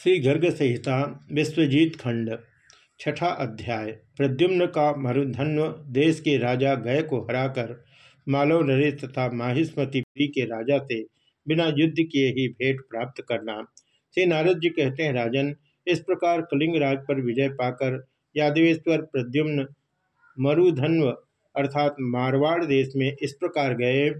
श्री गर्ग संहिता विश्वजीत खंड छठा अध्याय, प्रद्युम्न का मरुधन्व देश के राजा गय को हराकर, मालव नरेश तथा माहिस्मति के राजा से बिना युद्ध किए ही भेंट प्राप्त करना। श्री नारद जी कहते हैं, राजन, इस प्रकार कलिंग राज पर विजय पाकर यादवेश्वर प्रद्युम्न मरुधन्व अर्थात मारवाड़ देश में इस प्रकार गए,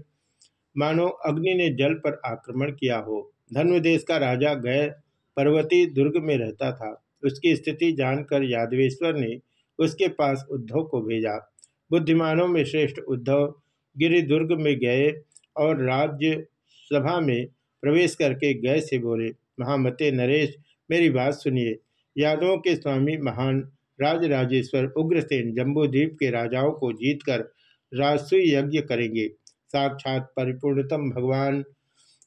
मानो अग्नि ने जल पर आक्रमण किया हो। धन्व देश का राजा गए पर्वती दुर्ग में रहता था। उसकी स्थिति जानकर यादवेश्वर ने उसके पास उद्धव को भेजा। बुद्धिमानों में श्रेष्ठ उद्धव गिरिदुर्ग में गए और राज्य सभा में प्रवेश करके गए से बोले, महामते नरेश, मेरी बात सुनिए। यादवों के स्वामी महान राजराजेश्वर उग्रसेन जम्बूद्वीप के राजाओं को जीतकर राजसूय यज्ञ करेंगे। साक्षात परिपूर्णतम भगवान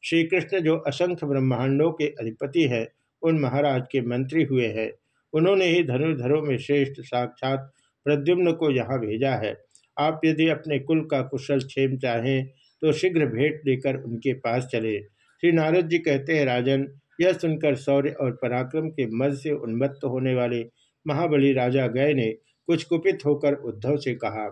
श्री कृष्ण जो असंख्य ब्रह्मांडों के अधिपति है, उन महाराज के मंत्री हुए हैं। उन्होंने ही धनुर्धरों में श्रेष्ठ साक्षात प्रद्युम्न को यहाँ भेजा है। आप यदि अपने कुल का कुशल क्षेम चाहें तो शीघ्र भेंट लेकर उनके पास चले। श्री नारद जी कहते हैं, राजन, यह सुनकर शौर्य और पराक्रम के मद से उन्मत्त होने वाले महाबली राजा गय ने कुछ कुपित होकर उद्धव से कहा,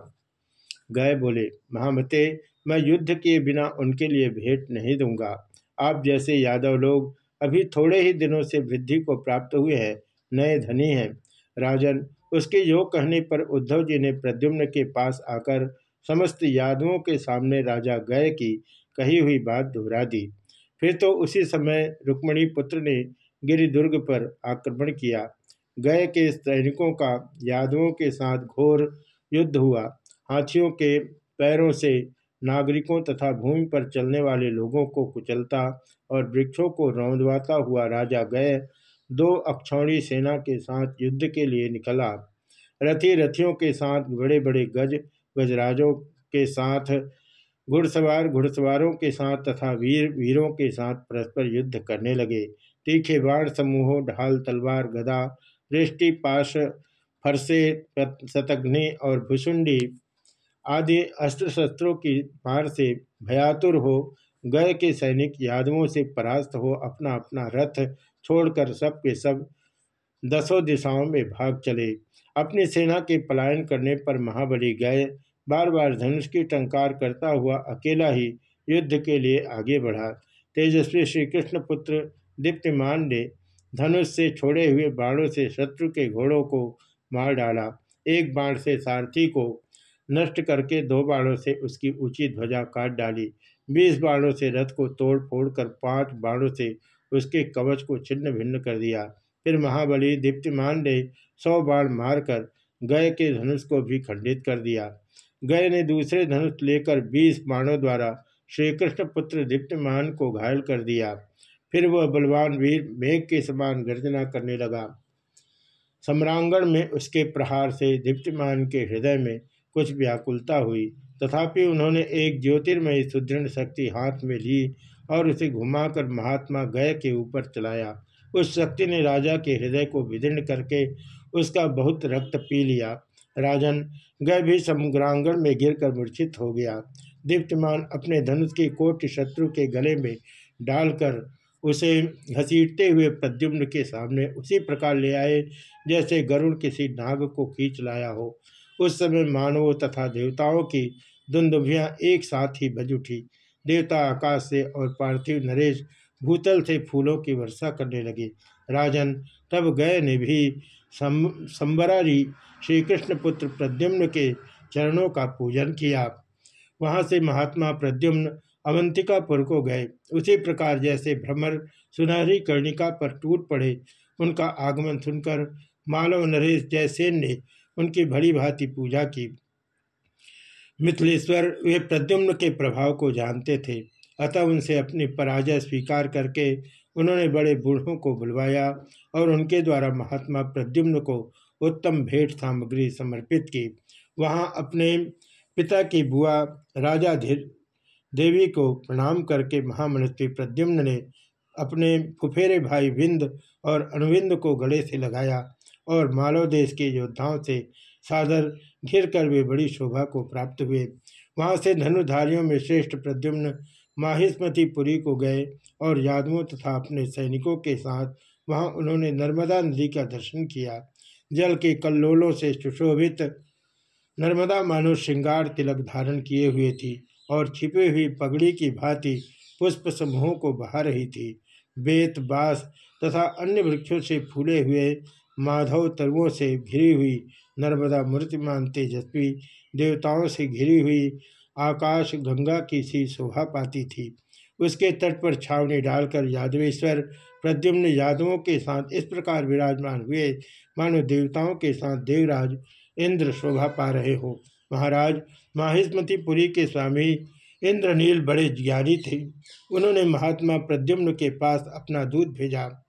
गय बोले, महामते मैं युद्ध किए बिना उनके लिए भेंट नहीं दूँगा। आप जैसे यादव लोग अभी थोड़े ही दिनों से वृद्धि को प्राप्त हुए हैं, नए धनी हैं। राजन, उसके योग कहने पर उद्धव जी ने प्रद्युम्न के पास आकर समस्त यादवों के सामने राजा गय की कही हुई बात दोहरा दी। फिर तो उसी समय रुक्मणी पुत्र ने गिरिदुर्ग पर आक्रमण किया। गय के सैनिकों का यादवों के साथ घोर युद्ध हुआ। हाथियों के पैरों से नागरिकों तथा भूमि पर चलने वाले लोगों को कुचलता और वृक्षों को रौंदवाता हुआ राजा गए। दो अक्षौणी सेना के साथ युद्ध के लिए निकला। रथी रथियों के साथ बड़े बड़े गज, गजराजों के साथ, घुड़सवार, घुड़सवारों के साथ तथा वीर, वीरों के साथ परस्पर युद्ध करने लगे। तीखे बाढ़ समूहों, ढाल, तलवार, गदा, दृष्टि, पाश, फरसे, शतघ्नि और भुषुंडी आदि अस्त्र शस्त्रों की मार से भयातुर हो, गए के सैनिक यादवों से परास्त हो अपना अपना रथ छोड़कर सब के सब दसों दिशाओं में भाग चले। अपनी सेना के पलायन करने पर महाबली गए। बार बार धनुष की टंकार करता हुआ अकेला ही युद्ध के लिए आगे बढ़ा। तेजस्वी श्री कृष्ण पुत्र दीप्तिमान ने धनुष से छोड़े हुए बाणों से शत्रु के घोड़ों को मार डाला। एक बाण से सारथी को नष्ट करके दो बाणों से उसकी ऊँची ध्वजा काट डाली। बीस बाणों से रथ को तोड़ फोड़ कर पाँच बाणों से उसके कवच को छिन्न भिन्न कर दिया। फिर महाबली दीप्तिमान ने सौ बाण मारकर गय के धनुष को भी खंडित कर दिया। गय ने दूसरे धनुष लेकर बीस बाणों द्वारा श्री कृष्ण पुत्र दीप्तिमान को घायल कर दिया। फिर वह बलवान वीर मेघ के समान गर्जना करने लगा। सम्रांगण में उसके प्रहार से दीप्तिमान के हृदय में कुछ व्याकुलता हुई। तथापि उन्होंने एक ज्योतिर्मय सुदृढ़ शक्ति हाथ में ली और उसे घुमाकर महात्मा गय के ऊपर चलाया। उस शक्ति ने राजा के हृदय को विदीर्ण करके उसका बहुत रक्त पी लिया। राजन गय भी समुद्रांगण में गिरकर मूर्छित हो गया। दीप्तमान अपने धनुष की कोट शत्रु के गले में डालकर उसे घसीटते हुए प्रद्युम्न के सामने उसी प्रकार ले आए, जैसे गरुड़ किसी नाग को खींच लाया हो। उस समय मानवों तथा देवताओं की दुंदुभियाँ एक साथ ही बज उठी। देवता आकाश से और पार्थिव नरेश भूतल से फूलों की वर्षा करने लगे। राजन, तब गए ने भी संबरारी श्री कृष्ण पुत्र प्रद्युम्न के चरणों का पूजन किया। वहाँ से महात्मा प्रद्युम्न अवंतिकापुर को गए। उसी प्रकार जैसे भ्रमर सुनहरी कर्णिका पर टूट पड़े, उनका आगमन सुनकर मालव नरेश जयसेन ने उनकी भली भांति पूजा की। मिथिलेश्वर वे प्रद्युम्न के प्रभाव को जानते थे, अतः उनसे अपनी पराजय स्वीकार करके उन्होंने बड़े बूढ़ों को बुलवाया और उनके द्वारा महात्मा प्रद्युम्न को उत्तम भेंट सामग्री समर्पित की। वहाँ अपने पिता की बुआ राजा धीर देवी को प्रणाम करके महामनस्वी प्रद्युम्न ने अपने कुफेरे भाई विंद और अनुविंद को गले से लगाया। और मालव देश के योद्धाओं से सादर घिर कर वे बड़ी शोभा को प्राप्त हुए। वहाँ से धनुधारियों में श्रेष्ठ प्रद्युम्न माहिस्मतीपुरी को गए और यादवों तथा अपने सैनिकों के साथ वहाँ उन्होंने नर्मदा नदी का दर्शन किया। जल के कल्लोलों से सुशोभित नर्मदा मानो श्रृंगार तिलक धारण किए हुए थी और छिपे हुई पगड़ी की भांति पुष्प समूहों को बहा रही थी। बेत, बास तथा अन्य वृक्षों से फूले हुए माधव तरुओं से घिरी हुई, नर्मदा मूर्तिमान तेजस्वी देवताओं से घिरी हुई, आकाश गंगा की सी शोभा पाती थी। उसके तट पर छावनी डालकर यादवेश्वर प्रद्युम्न यादवों के साथ इस प्रकार विराजमान हुए, मानो देवताओं के साथ देवराज इंद्र शोभा पा रहे हो। महाराज माहिस्मतीपुरी के स्वामी इंद्रनील बड़े ज्ञानी थे। उन्होंने महात्मा प्रद्युम्न के पास अपना दूध भेजा।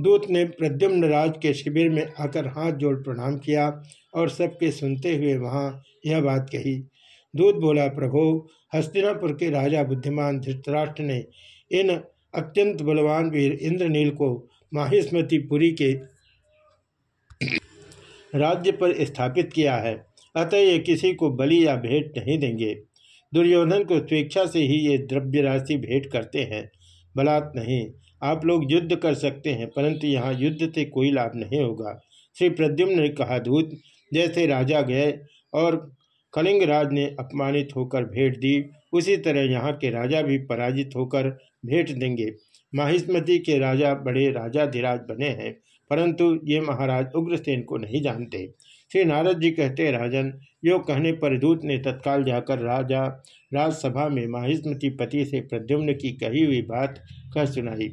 दूत ने प्रद्युम्न राज के शिविर में आकर हाथ जोड़ प्रणाम किया और सबके सुनते हुए वहाँ यह बात कही। दूत बोला, प्रभो, हस्तिनापुर के राजा बुद्धिमान धृतराष्ट्र ने इन अत्यंत बलवान वीर इंद्रनील को माहिस्मतीपुरी के राज्य पर स्थापित किया है। अतः ये किसी को बलि या भेंट नहीं देंगे। दुर्योधन को स्वेच्छा से ही ये द्रव्य राशि भेंट करते हैं। बलात् नहीं आप लोग युद्ध कर सकते हैं, परंतु यहाँ युद्ध से कोई लाभ नहीं होगा। श्री प्रद्युम्न ने कहा, दूत, जैसे राजा गए और कलिंग राज ने अपमानित होकर भेंट दी, उसी तरह यहाँ के राजा भी पराजित होकर भेंट देंगे। माहिस्मती के राजा बड़े राजाधिराज बने हैं। परंतु ये महाराज उग्रसेन को नहीं जानते। श्री नारद जी कहते, राजन, यो कहने पर दूत ने तत्काल जाकर राजा, राजसभा में माहिस्मती पति से प्रद्युम्न की कही हुई बात कह सुनाई।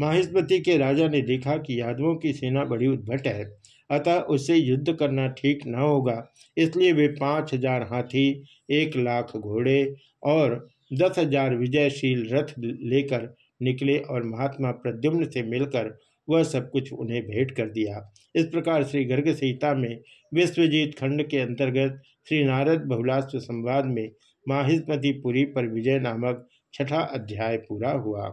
माहिस्मती के राजा ने देखा कि यादवों की सेना बड़ी उद्भट है, अतः उससे युद्ध करना ठीक न होगा, इसलिए वे पाँच हज़ार हाथी, एक लाख घोड़े और दस हज़ार विजयशील रथ लेकर निकले और महात्मा प्रद्युम्न से मिलकर वह सब कुछ उन्हें भेंट कर दिया। इस प्रकार श्री गर्ग सीता में विश्वजीत खंड के अंतर्गत श्री नारद बहुलास्व संवाद में माहिस्मतिपुरी पर विजय नामक छठा अध्याय पूरा हुआ।